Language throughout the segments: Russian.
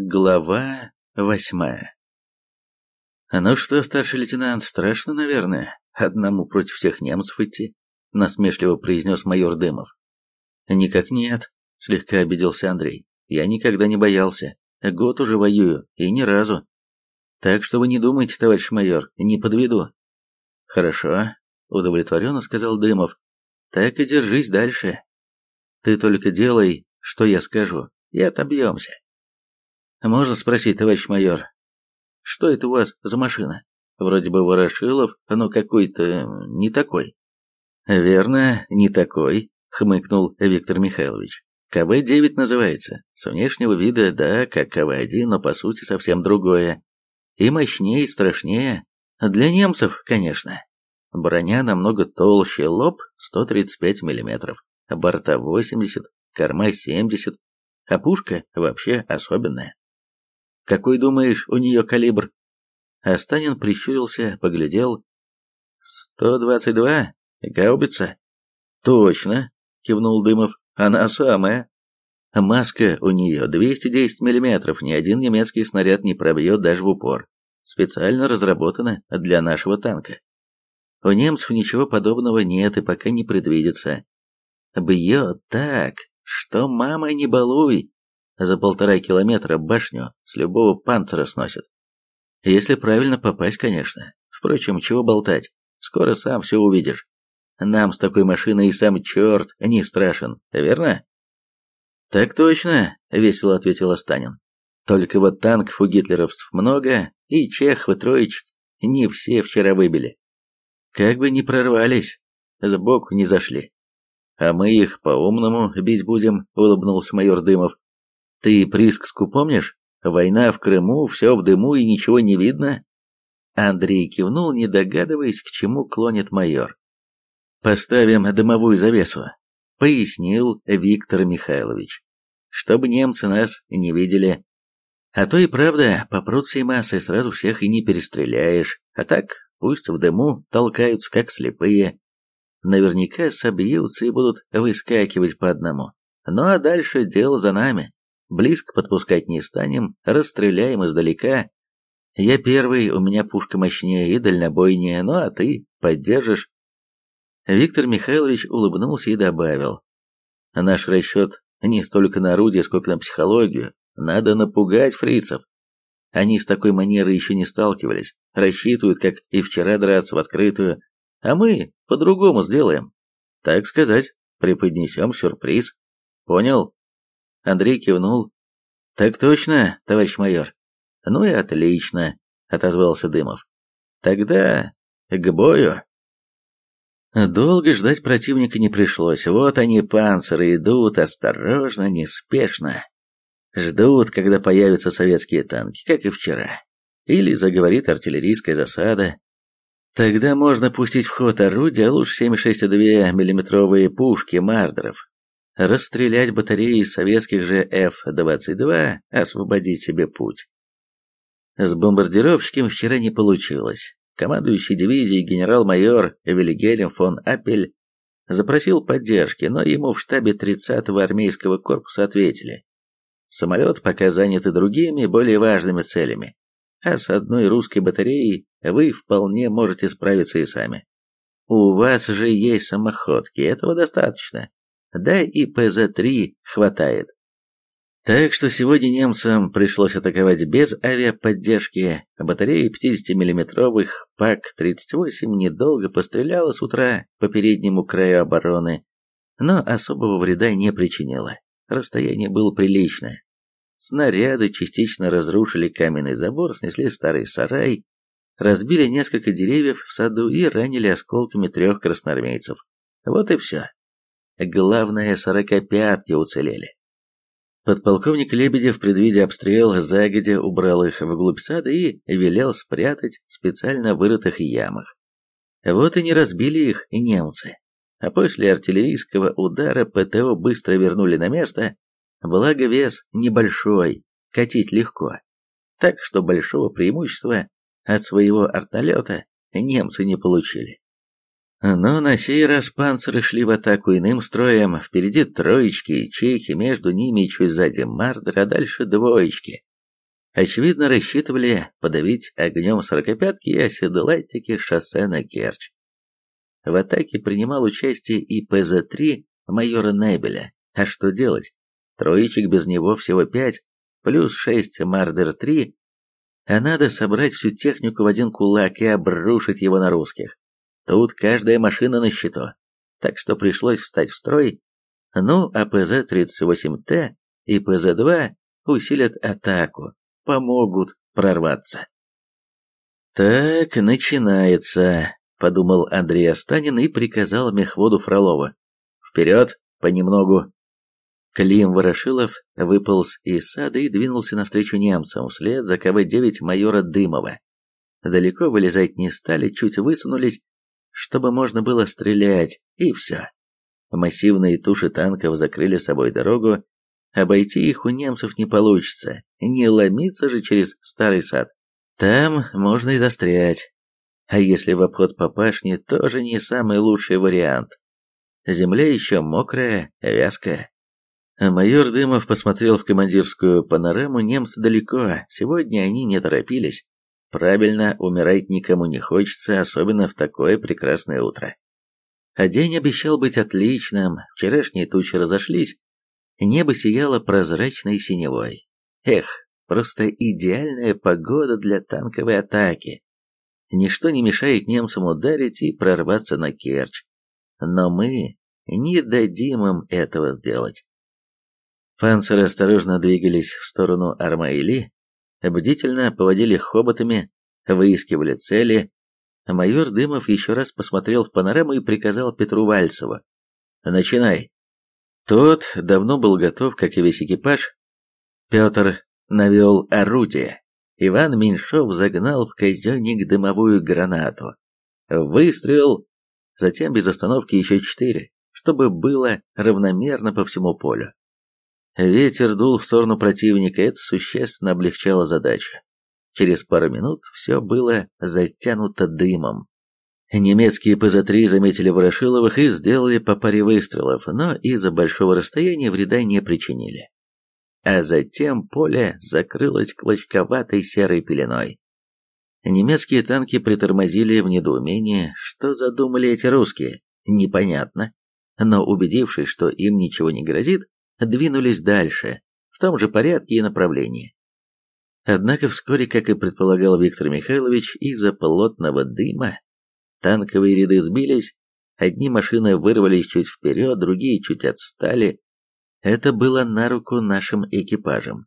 Глава восьмая «Ну что, старший лейтенант, страшно, наверное, одному против всех немцев идти?» — насмешливо произнес майор Дымов. «Никак нет», — слегка обиделся Андрей. «Я никогда не боялся. Год уже воюю, и ни разу. Так что вы не думайте, товарищ майор, не подведу». «Хорошо», — удовлетворенно сказал Дымов. «Так и держись дальше. Ты только делай, что я скажу, и отобьемся». «Можно спросить, товарищ майор, что это у вас за машина? Вроде бы Ворошилов, но какой-то не такой». «Верно, не такой», — хмыкнул Виктор Михайлович. КВ-9 называется. С внешнего вида, да, как КВ-1, но по сути совсем другое. И мощнее, и страшнее. Для немцев, конечно. Броня намного толще, лоб 135 мм, борта 80, корма 70, а пушка вообще особенная. Какой, думаешь, у нее калибр? Астанин прищурился, поглядел. «Сто двадцать два? Гаубица?» «Точно», — кивнул Дымов, — «она самая». Маска у нее 210 миллиметров, ни один немецкий снаряд не пробьет даже в упор. Специально разработана для нашего танка. У немцев ничего подобного нет и пока не предвидится. Бьет так, что мама не балуй за полтора километра башню с любого панцира сносит. Если правильно попасть, конечно. Впрочем, чего болтать, скоро сам все увидишь. Нам с такой машиной и сам черт не страшен, верно? Так точно, весело ответил Останин. Только вот танков у гитлеровцев много, и чехов и троечек не все вчера выбили. Как бы ни прорвались, сбоку не зашли. А мы их по-умному бить будем, улыбнулся майор Дымов. Ты Присказку помнишь? Война в Крыму, все в дыму и ничего не видно?» Андрей кивнул, не догадываясь, к чему клонит майор. «Поставим дымовую завесу», — пояснил Виктор Михайлович. «Чтобы немцы нас не видели. А то и правда, попрут всей массой, сразу всех и не перестреляешь. А так, пусть в дыму толкаются, как слепые. Наверняка собьются и будут выскакивать по одному. Ну а дальше дело за нами. Близко подпускать не станем, расстреляем издалека. Я первый, у меня пушка мощнее и дальнобойнее, ну а ты поддержишь. Виктор Михайлович улыбнулся и добавил. Наш расчет не столько на орудие, сколько на психологию. Надо напугать фрицев. Они с такой манерой еще не сталкивались, рассчитывают, как и вчера, драться в открытую, а мы по-другому сделаем. Так сказать, преподнесем сюрприз. Понял? Андрей кивнул. «Так точно, товарищ майор». «Ну и отлично», — отозвался Дымов. «Тогда к бою». Долго ждать противника не пришлось. Вот они, панциры, идут осторожно, неспешно. Ждут, когда появятся советские танки, как и вчера. Или заговорит артиллерийская засада. Тогда можно пустить в ход орудия, а лучше 7,62 миллиметровые пушки Мардеров, расстрелять батареи советских же F-22, освободить себе путь. С бомбардировщиком вчера не получилось. Командующий дивизией генерал-майор Вильгельм фон Аппель запросил поддержки, но ему в штабе 30-го армейского корпуса ответили. Самолет пока заняты другими, более важными целями, а с одной русской батареей вы вполне можете справиться и сами. У вас же есть самоходки, этого достаточно да и ПЗ-3 хватает. Так что сегодня немцам пришлось атаковать без авиаподдержки. Батарея 50-миллиметровых ПАК-38 недолго постреляла с утра по переднему краю обороны, но особого вреда не причинила. Расстояние было приличное. Снаряды частично разрушили каменный забор, снесли старый сарай, разбили несколько деревьев в саду и ранили осколками трех красноармейцев. Вот и все. Главное, сорокопятки уцелели. Подполковник Лебедев, предвидя обстрел, загодя убрал их вглубь сада и велел спрятать в специально вырытых ямах. Вот и не разбили их немцы. А после артиллерийского удара ПТО быстро вернули на место, благо вес небольшой, катить легко. Так что большого преимущества от своего артналета немцы не получили. Но на сей раз панциры шли в атаку иным строем, впереди троечки и чехи, между ними чуть сзади Мардер, а дальше двоечки. Очевидно, рассчитывали подавить огнем сорокопятки и оседлать таки шоссе на Керчь. В атаке принимал участие и ПЗ-3 майора Небеля. А что делать? Троечек без него всего пять, плюс шесть Мардер-3, а надо собрать всю технику в один кулак и обрушить его на русских. Тут каждая машина на счету, так что пришлось встать в строй. Ну, а ПЗ-38Т и ПЗ-2 усилят атаку, помогут прорваться. «Так, начинается», — подумал Андрей Останин и приказал мехводу Фролова. «Вперед, понемногу». Клим Ворошилов выполз из сада и двинулся навстречу немцам, вслед за КВ-9 майора Дымова. Далеко вылезать не стали, чуть высунулись, чтобы можно было стрелять, и все. Массивные туши танков закрыли собой дорогу, Обойти их у немцев не получится, не ломиться же через старый сад. Там можно и застрять. А если в обход по пашне, тоже не самый лучший вариант. Земля еще мокрая, вязкая. Майор Дымов посмотрел в командирскую панораму, немцы далеко, сегодня они не торопились. Правильно, умирать никому не хочется, особенно в такое прекрасное утро. А день обещал быть отличным, вчерашние тучи разошлись, Небо сияло прозрачной синевой. Эх, просто идеальная погода для танковой атаки. Ничто не мешает немцам ударить и прорваться на Керчь. Но мы не дадим им этого сделать. Панциры осторожно двигались в сторону Армаили, бдительно поводили хоботами, выискивали цели. Майор Дымов еще раз посмотрел в панораму и приказал Петру Вальцеву. «Начинай!» Тот давно был готов, как и весь экипаж. Петр навел орудие. Иван Меньшов загнал в казенник дымовую гранату. Выстрел, затем без остановки еще четыре, чтобы было равномерно по всему полю. Ветер дул в сторону противника, это существенно облегчало задачу. Через пару минут все было затянуто дымом. Немецкие ПЗ-3 заметили Ворошиловых и сделали по паре выстрелов, но из-за большого расстояния вреда не причинили. А затем поле закрылось клочковатой серой пеленой. Немецкие танки притормозили в недоумении, что задумали эти русские, непонятно, но убедившись, что им ничего не грозит, двинулись дальше, в том же порядке и направлении. Однако вскоре, как и предполагал Виктор Михайлович, из-за плотного дыма Танковые ряды сбились, одни машины вырвались чуть вперед, другие чуть отстали. Это было на руку нашим экипажам.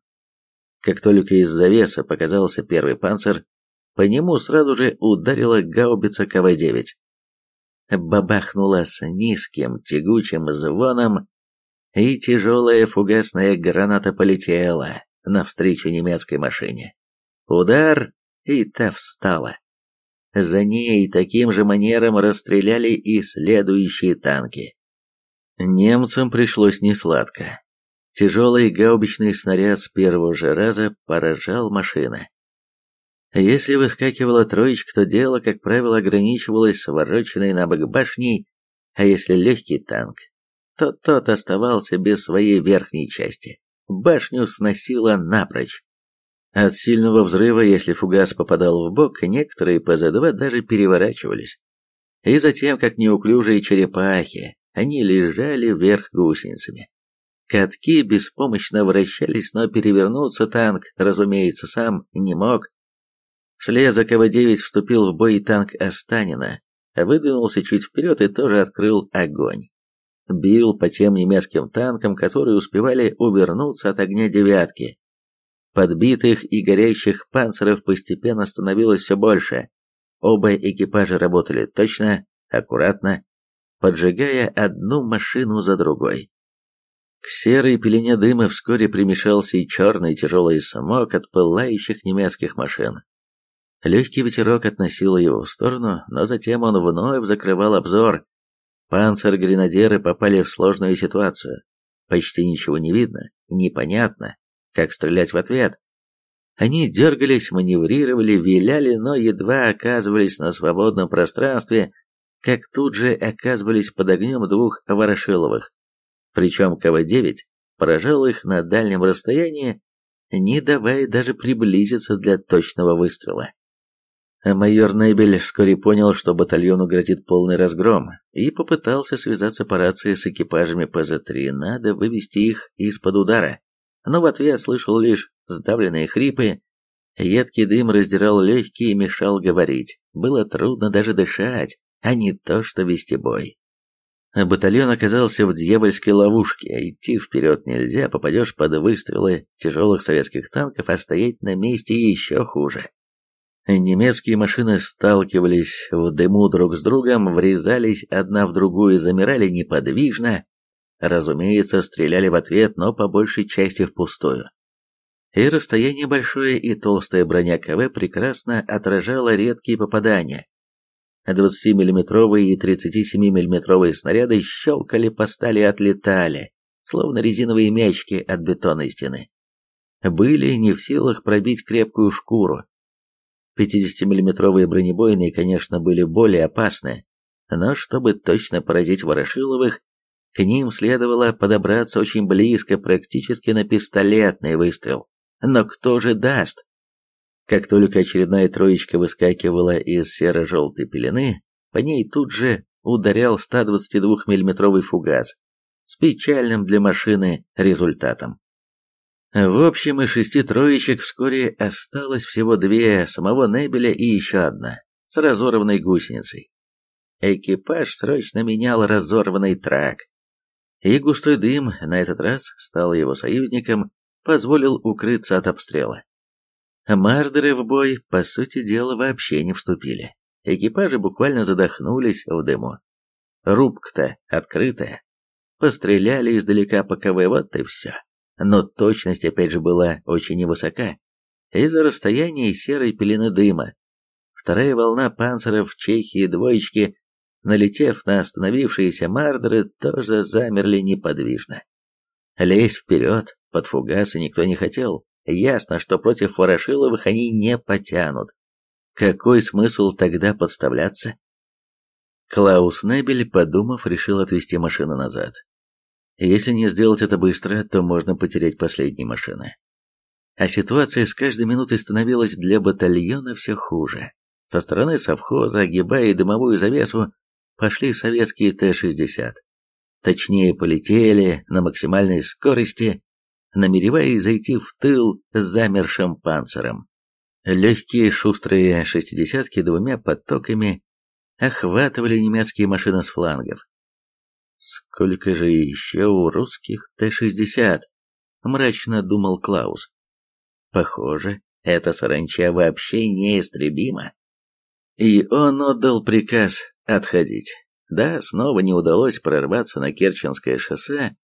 Как только из завеса показался первый панцир, по нему сразу же ударила гаубица КВ-9. Бабахнула с низким тягучим звоном, и тяжелая фугасная граната полетела навстречу немецкой машине. Удар, и та встала. За ней таким же манером расстреляли и следующие танки. Немцам пришлось несладко. Тяжелый гаубичный снаряд с первого же раза поражал машины. Если выскакивала троечка, то дело, как правило, ограничивалось свороченной на бок башней, а если легкий танк, то тот оставался без своей верхней части. Башню сносило напрочь. От сильного взрыва, если фугас попадал в бок, некоторые ПЗ-2 даже переворачивались. И затем, как неуклюжие черепахи, они лежали вверх гусеницами. Катки беспомощно вращались, но перевернуться танк, разумеется, сам не мог. Вслед за КВ-9 вступил в бой танк Останина, выдвинулся чуть вперед и тоже открыл огонь. Бил по тем немецким танкам, которые успевали увернуться от огня девятки, Подбитых и горящих панциров постепенно становилось все больше. Оба экипажа работали точно, аккуратно, поджигая одну машину за другой. К серой пелене дыма вскоре примешался и черный тяжелый смог от пылающих немецких машин. Легкий ветерок относил его в сторону, но затем он вновь закрывал обзор. Панцир-гренадеры попали в сложную ситуацию. Почти ничего не видно, непонятно, как стрелять в ответ. Они дергались, маневрировали, виляли, но едва оказывались на свободном пространстве, как тут же оказывались под огнем двух Ворошиловых. Причем КВ-9 поражал их на дальнем расстоянии, не давая даже приблизиться для точного выстрела. Майор Небель вскоре понял, что батальону грозит полный разгром, и попытался связаться по рации с экипажами ПЗ-3. Надо вывести их из-под удара. Но в ответ слышал лишь сдавленные хрипы. Едкий дым раздирал легкие и мешал говорить. Было трудно даже дышать, а не то что вести бой. Батальон оказался в дьявольской ловушке, идти вперед нельзя, попадешь под выстрелы тяжелых советских танков, а стоять на месте еще хуже. Немецкие машины сталкивались в дыму друг с другом, врезались одна в другую, замирали неподвижно. Разумеется, стреляли в ответ, но по большей части впустую. И расстояние большое, и толстая броня КВ прекрасно отражала редкие попадания. 20-миллиметровые и 37-миллиметровые снаряды щелкали по стали и отлетали, словно резиновые мячики от бетонной стены. Были не в силах пробить крепкую шкуру, 50-миллиметровые бронебойные, конечно, были более опасны, но чтобы точно поразить Ворошиловых, к ним следовало подобраться очень близко, практически на пистолетный выстрел. Но кто же даст? Как только очередная троечка выскакивала из серо-желтой пелены, по ней тут же ударял 122 миллиметровый фугас с печальным для машины результатом. В общем, из шести троечек вскоре осталось всего две, самого Небеля и еще одна, с разорванной гусеницей. Экипаж срочно менял разорванный трак. И густой дым на этот раз стал его союзником, позволил укрыться от обстрела. Мардеры в бой, по сути дела, вообще не вступили. Экипажи буквально задохнулись в дыму. Рубка-то открытая. Постреляли издалека по КВ, вот и все но точность опять же была очень невысока из-за расстояния и серой пелены дыма. Вторая волна панциров Чехии двоечки, налетев на остановившиеся мардеры, тоже замерли неподвижно. Лезть вперед под фугасы никто не хотел. Ясно, что против Ворошиловых они не потянут. Какой смысл тогда подставляться? Клаус Небель, подумав, решил отвести машину назад. Если не сделать это быстро, то можно потерять последние машины. А ситуация с каждой минутой становилась для батальона все хуже. Со стороны совхоза, огибая дымовую завесу, пошли советские Т-60. Точнее, полетели на максимальной скорости, намереваясь зайти в тыл с замершим панциром. Легкие шустрые шестидесятки двумя потоками охватывали немецкие машины с флангов. Сколько же еще у русских Т-60? Мрачно думал Клаус. Похоже, эта саранча вообще неистребима. И он отдал приказ отходить. Да, снова не удалось прорваться на Керченское шоссе,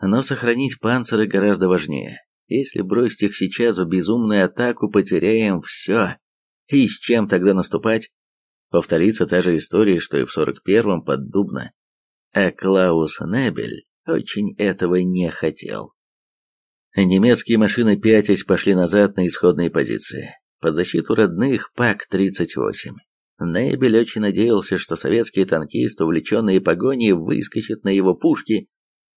но сохранить панциры гораздо важнее. Если бросить их сейчас в безумную атаку, потеряем все. И с чем тогда наступать? Повторится та же история, что и в 41-м под Дубно а Клаус Небель очень этого не хотел. Немецкие машины пятясь пошли назад на исходные позиции, под защиту родных ПАК-38. Небель очень надеялся, что советские танкисты, увлеченные погоней, выскочат на его пушки,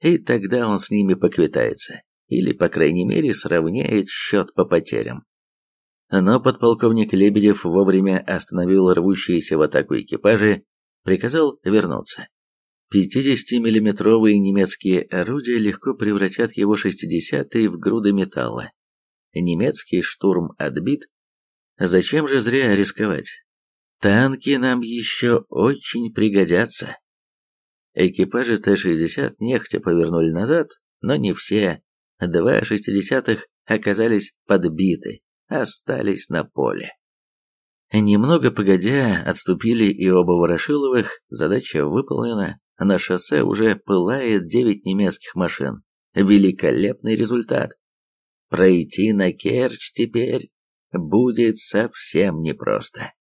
и тогда он с ними поквитается, или, по крайней мере, сравняет счет по потерям. Но подполковник Лебедев вовремя остановил рвущиеся в атаку экипажи, приказал вернуться. 50-миллиметровые немецкие орудия легко превратят его 60-е в груды металла. Немецкий штурм отбит. Зачем же зря рисковать? Танки нам еще очень пригодятся. Экипажи Т-60 нехотя повернули назад, но не все. Два шестидесятых оказались подбиты, остались на поле. Немного погодя, отступили и оба Ворошиловых, задача выполнена, на шоссе уже пылает девять немецких машин. Великолепный результат. Пройти на Керчь теперь будет совсем непросто.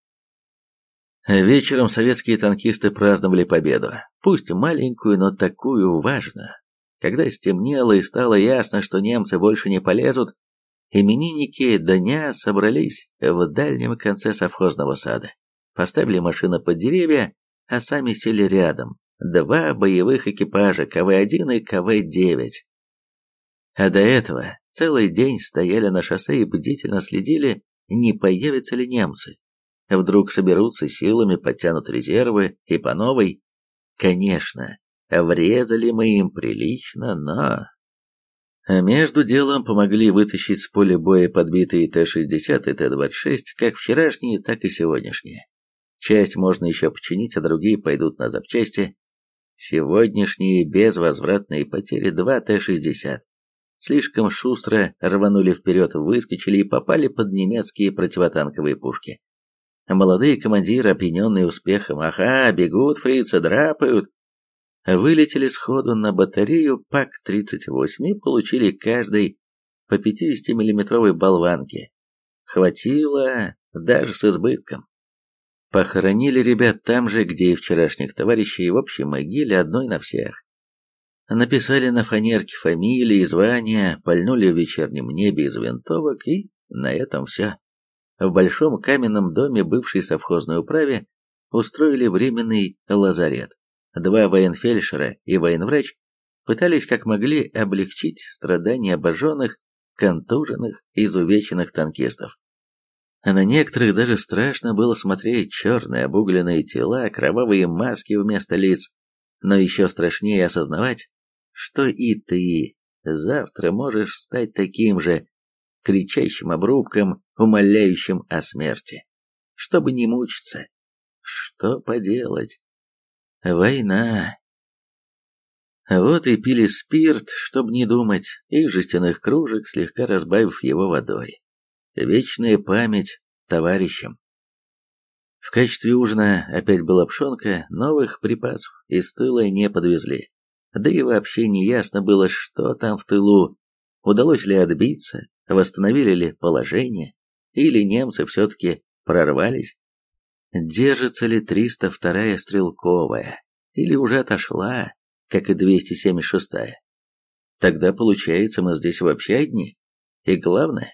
Вечером советские танкисты праздновали победу. Пусть маленькую, но такую важную. Когда стемнело и стало ясно, что немцы больше не полезут, именинники дня собрались в дальнем конце совхозного сада. Поставили машины под деревья, а сами сели рядом, два боевых экипажа КВ-1 и КВ-9. А до этого Целый день стояли на шоссе и бдительно следили, не появятся ли немцы. Вдруг соберутся силами, подтянут резервы и по новой. Конечно, врезали мы им прилично, но... А между делом помогли вытащить с поля боя подбитые Т-60 и Т-26, как вчерашние, так и сегодняшние. Часть можно еще починить, а другие пойдут на запчасти. Сегодняшние безвозвратные потери 2 Т-60. Слишком шустро рванули вперед, выскочили и попали под немецкие противотанковые пушки. Молодые командиры, опьяненные успехом, ага, бегут фрицы, драпают, вылетели сходу на батарею ПАК-38 и получили каждый по 50-миллиметровой болванке. Хватило даже с избытком. Похоронили ребят там же, где и вчерашних товарищей, в общей могиле одной на всех. Написали на фанерке фамилии и звания, пальнули в вечернем небе из винтовок, и на этом все. В большом каменном доме бывшей совхозной управе устроили временный лазарет. Два военфельдшера и военврач пытались как могли облегчить страдания обожженных, контуженных, изувеченных танкистов. А на некоторых даже страшно было смотреть черные обугленные тела, кровавые маски вместо лиц, но еще страшнее осознавать, что и ты завтра можешь стать таким же, кричащим обрубком, умоляющим о смерти, чтобы не мучиться. Что поделать? Война. Вот и пили спирт, чтобы не думать, из жестяных кружек, слегка разбавив его водой. Вечная память товарищам. В качестве ужина опять была пшенка, новых припасов из тыла не подвезли. Да и вообще не ясно было, что там в тылу. Удалось ли отбиться, восстановили ли положение, или немцы все-таки прорвались держится ли 302-я стрелковая, или уже отошла, как и 276-я. Тогда, получается, мы здесь вообще одни. И главное,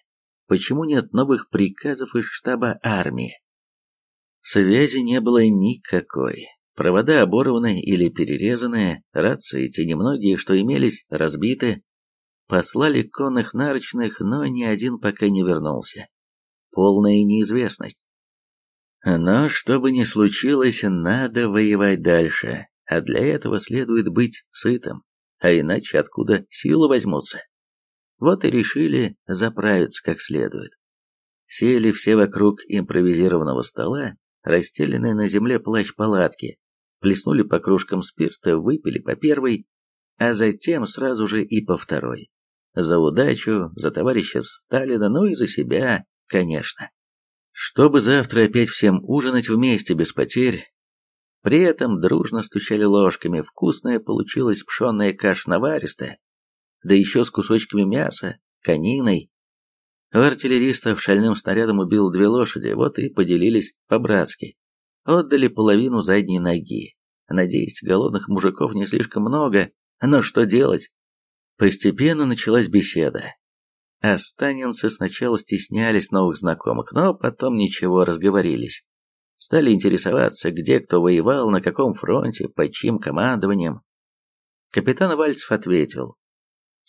почему нет новых приказов из штаба армии? Связи не было никакой. Провода оборваны или перерезаны, рации, те немногие, что имелись, разбиты. Послали конных нарочных, но ни один пока не вернулся. Полная неизвестность. Но что бы ни случилось, надо воевать дальше, а для этого следует быть сытым, а иначе откуда силы возьмутся? Вот и решили заправиться как следует. Сели все вокруг импровизированного стола, расстеленные на земле плащ-палатки, плеснули по кружкам спирта, выпили по первой, а затем сразу же и по второй. За удачу, за товарища Сталина, ну и за себя, конечно чтобы завтра опять всем ужинать вместе без потерь. При этом дружно стучали ложками, вкусная получилась пшенная каша наваристая, да еще с кусочками мяса, кониной. У артиллеристов шальным снарядом убил две лошади, вот и поделились по-братски. Отдали половину задней ноги. Надеюсь, голодных мужиков не слишком много, но что делать? Постепенно началась беседа. Останинцы сначала стеснялись новых знакомых, но потом ничего, разговорились. Стали интересоваться, где кто воевал, на каком фронте, под чьим командованием. Капитан Вальцев ответил.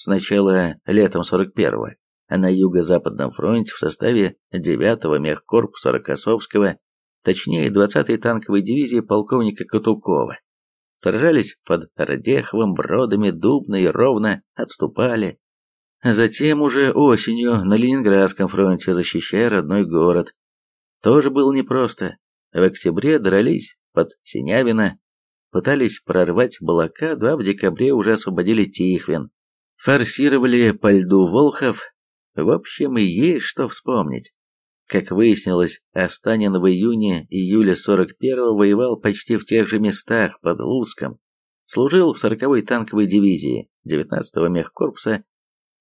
Сначала летом 41-го, а на Юго-Западном фронте в составе 9-го мехкорпуса Рокоссовского, точнее 20-й танковой дивизии полковника Катукова. Сражались под Радеховым, Бродами, Дубно и Ровно, отступали, Затем уже осенью на Ленинградском фронте, защищая родной город. Тоже было непросто. В октябре дрались под Синявино, пытались прорвать блокаду, а в декабре уже освободили Тихвин. Форсировали по льду Волхов. В общем, и есть что вспомнить. Как выяснилось, Останин в июне-июле 41-го воевал почти в тех же местах под Луцком. Служил в 40-й танковой дивизии 19-го мехкорпуса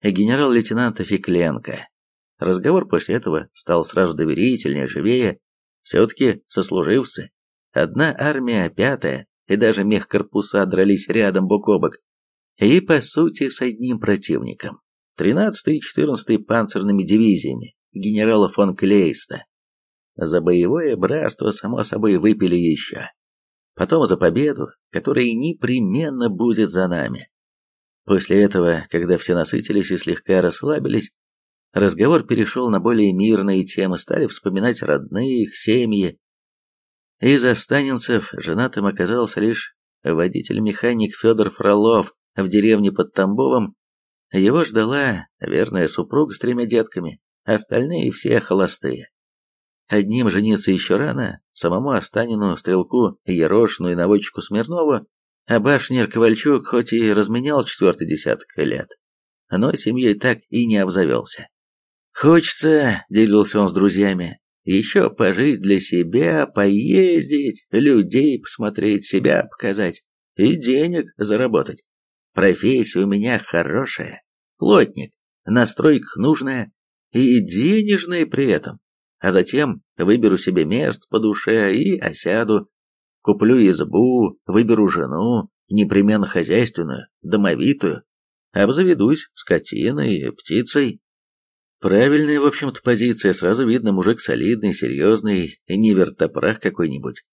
генерал-лейтенанта Фикленко. Разговор после этого стал сразу доверительнее, живее. Все-таки сослуживцы. Одна армия, пятая, и даже мехкорпуса дрались рядом бок о бок. И, по сути, с одним противником. 13-й и 14-й панцирными дивизиями генерала фон Клейста. За боевое братство, само собой, выпили еще. Потом за победу, которая непременно будет за нами. После этого, когда все насытились и слегка расслабились, разговор перешел на более мирные темы, стали вспоминать родных, семьи. Из останинцев женатым оказался лишь водитель-механик Федор Фролов в деревне под Тамбовом. Его ждала верная супруга с тремя детками, остальные все холостые. Одним жениться еще рано, самому Останину, Стрелку, Ерошину и наводчику Смирнову а башнер Ковальчук хоть и разменял четвертый десяток лет, но семьей так и не обзавелся. «Хочется», — делился он с друзьями, — «еще пожить для себя, поездить, людей посмотреть, себя показать и денег заработать. Профессия у меня хорошая, плотник, на стройках нужная и денежная при этом. А затем выберу себе место по душе и осяду, Куплю избу, выберу жену, непременно хозяйственную, домовитую, обзаведусь скотиной, птицей. Правильная, в общем-то, позиция, сразу видно, мужик солидный, серьезный, не вертопрах какой-нибудь.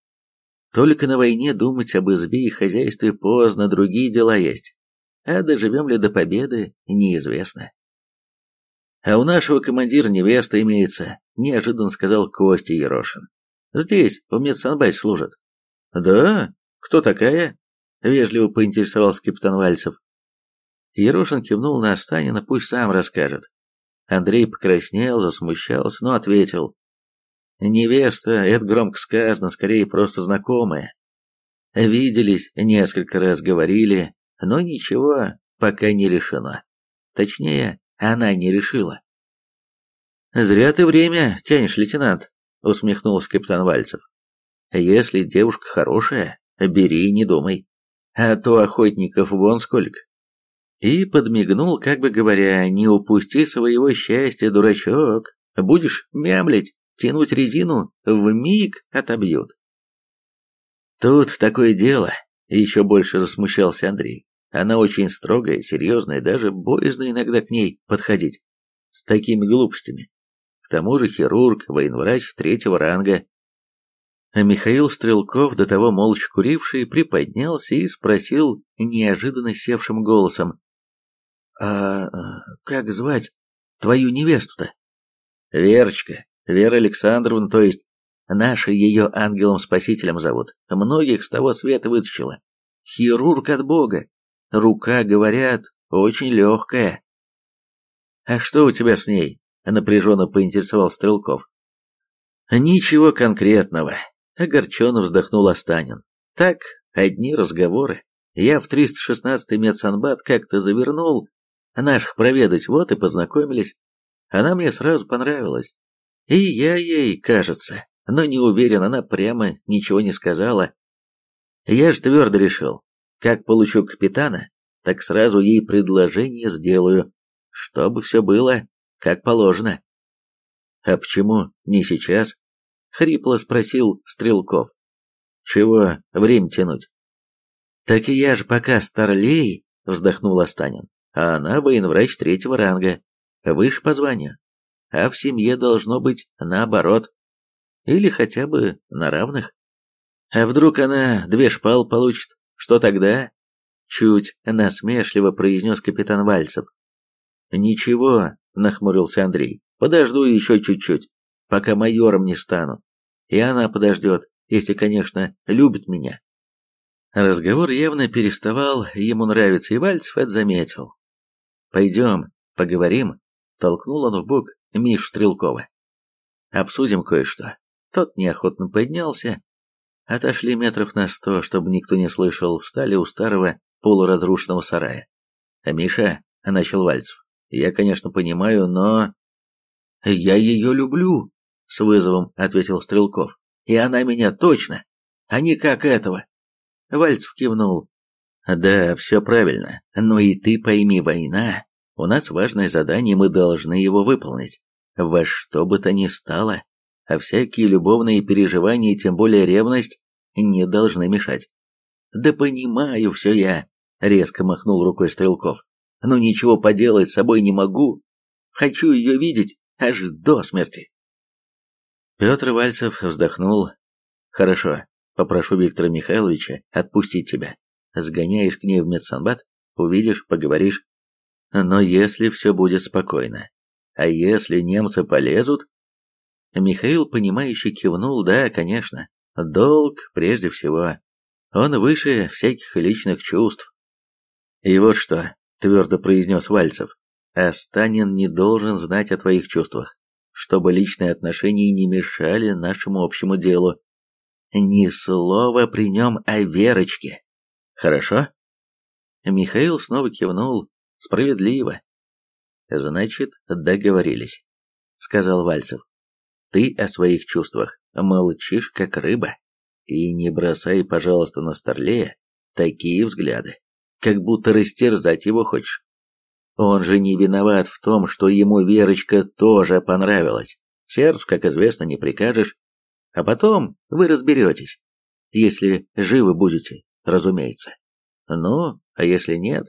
Только на войне думать об избе и хозяйстве поздно, другие дела есть. А доживем ли до победы, неизвестно. А у нашего командира невеста имеется, неожиданно сказал Костя Ерошин. Здесь, в медсанбате служит. «Да? Кто такая?» — вежливо поинтересовался капитан Вальцев. Ерошин кивнул на Останина, пусть сам расскажет. Андрей покраснел, засмущался, но ответил. «Невеста, это громко сказано, скорее просто знакомая. Виделись, несколько раз говорили, но ничего пока не решено. Точнее, она не решила». «Зря ты время тянешь, лейтенант», — усмехнулся капитан Вальцев. Если девушка хорошая, бери и не думай. А то охотников вон сколько. И подмигнул, как бы говоря, не упусти своего счастья, дурачок. Будешь мямлить, тянуть резину, в миг отобьют. Тут такое дело, еще больше засмущался Андрей. Она очень строгая, серьезная, даже боязно иногда к ней подходить. С такими глупостями. К тому же хирург, военврач третьего ранга, а Михаил Стрелков, до того молча куривший, приподнялся и спросил неожиданно севшим голосом. «А как звать твою невесту-то?» «Верочка, Вера Александровна, то есть наша ее ангелом-спасителем зовут. Многих с того света вытащила. Хирург от Бога. Рука, говорят, очень легкая». «А что у тебя с ней?» — напряженно поинтересовал Стрелков. «Ничего конкретного», Огорченно вздохнул Останин. Так, одни разговоры. Я в 316-й медсанбат как-то завернул, наших проведать, вот и познакомились. Она мне сразу понравилась. И я ей, кажется, но не уверен, она прямо ничего не сказала. Я ж твердо решил, как получу капитана, так сразу ей предложение сделаю, чтобы все было как положено. А почему не сейчас? — хрипло спросил Стрелков. «Чего время тянуть?» «Так и я же пока старлей», — вздохнул Останин, «а она военврач третьего ранга, выше по званию, а в семье должно быть наоборот, или хотя бы на равных. А вдруг она две шпал получит, что тогда?» Чуть насмешливо произнес капитан Вальцев. «Ничего», — нахмурился Андрей, — «подожду еще чуть-чуть пока майором не стану. И она подождет, если, конечно, любит меня. Разговор явно переставал ему нравиться, и Вальцев это заметил. «Пойдем, поговорим», — толкнул он в бок Миш Стрелкова. «Обсудим кое-что». Тот неохотно поднялся. Отошли метров на сто, чтобы никто не слышал, встали у старого полуразрушенного сарая. «А Миша», — начал Вальцев, — «я, конечно, понимаю, но...» «Я ее люблю», с вызовом ответил Стрелков. И она меня точно, а не как этого. Вальцев кивнул. Да, все правильно. Но и ты пойми, война. У нас важное задание, мы должны его выполнить. Во что бы то ни стало. А всякие любовные переживания, тем более ревность, не должны мешать. Да понимаю все я, резко махнул рукой Стрелков. Но ничего поделать с собой не могу. Хочу ее видеть аж до смерти. Петр Вальцев вздохнул. «Хорошо, попрошу Виктора Михайловича отпустить тебя. Сгоняешь к ней в медсанбат, Увидишь, поговоришь. Но если все будет спокойно, а если немцы полезут? Михаил, понимающе кивнул, да, конечно. Долг прежде всего. Он выше всяких личных чувств. И вот что, твердо произнес Вальцев, Астанин не должен знать о твоих чувствах, чтобы личные отношения не мешали нашему общему делу. Ни слова при нем о Верочке. Хорошо? Михаил снова кивнул. Справедливо. Значит, договорились, сказал Вальцев. Ты о своих чувствах молчишь, как рыба. И не бросай, пожалуйста, на Старлея такие взгляды, как будто растерзать его хочешь. Он же не виноват в том, что ему Верочка тоже понравилась. Сердцу, как известно, не прикажешь. А потом вы разберетесь. Если живы будете, разумеется. Ну, а если нет?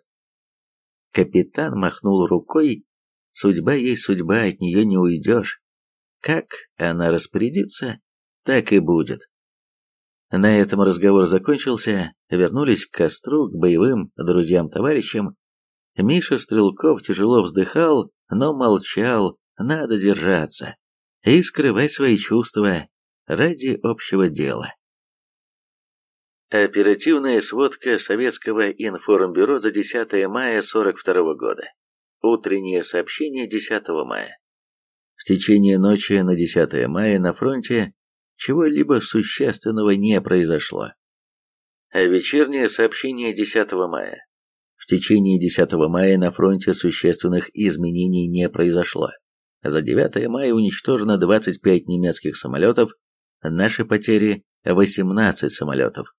Капитан махнул рукой. Судьба есть судьба, от нее не уйдешь. Как она распорядится, так и будет. На этом разговор закончился, вернулись к костру, к боевым друзьям-товарищам. Миша Стрелков тяжело вздыхал, но молчал, надо держаться и скрывать свои чувства ради общего дела. Оперативная сводка Советского информбюро за 10 мая 42 года. Утреннее сообщение 10 мая. В течение ночи на 10 мая на фронте чего-либо существенного не произошло. А вечернее сообщение 10 мая. В течение 10 мая на фронте существенных изменений не произошло. За 9 мая уничтожено 25 немецких самолетов, наши потери 18 самолетов.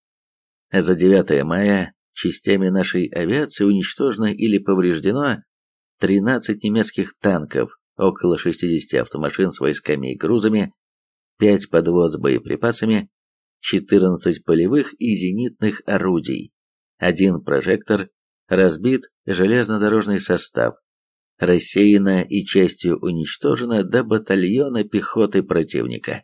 За 9 мая частями нашей авиации уничтожено или повреждено 13 немецких танков, около 60 автомашин с войсками и грузами, 5 подвод с боеприпасами, 14 полевых и зенитных орудий, один прожектор, разбит железнодорожный состав, рассеяно и частью уничтожено до батальона пехоты противника.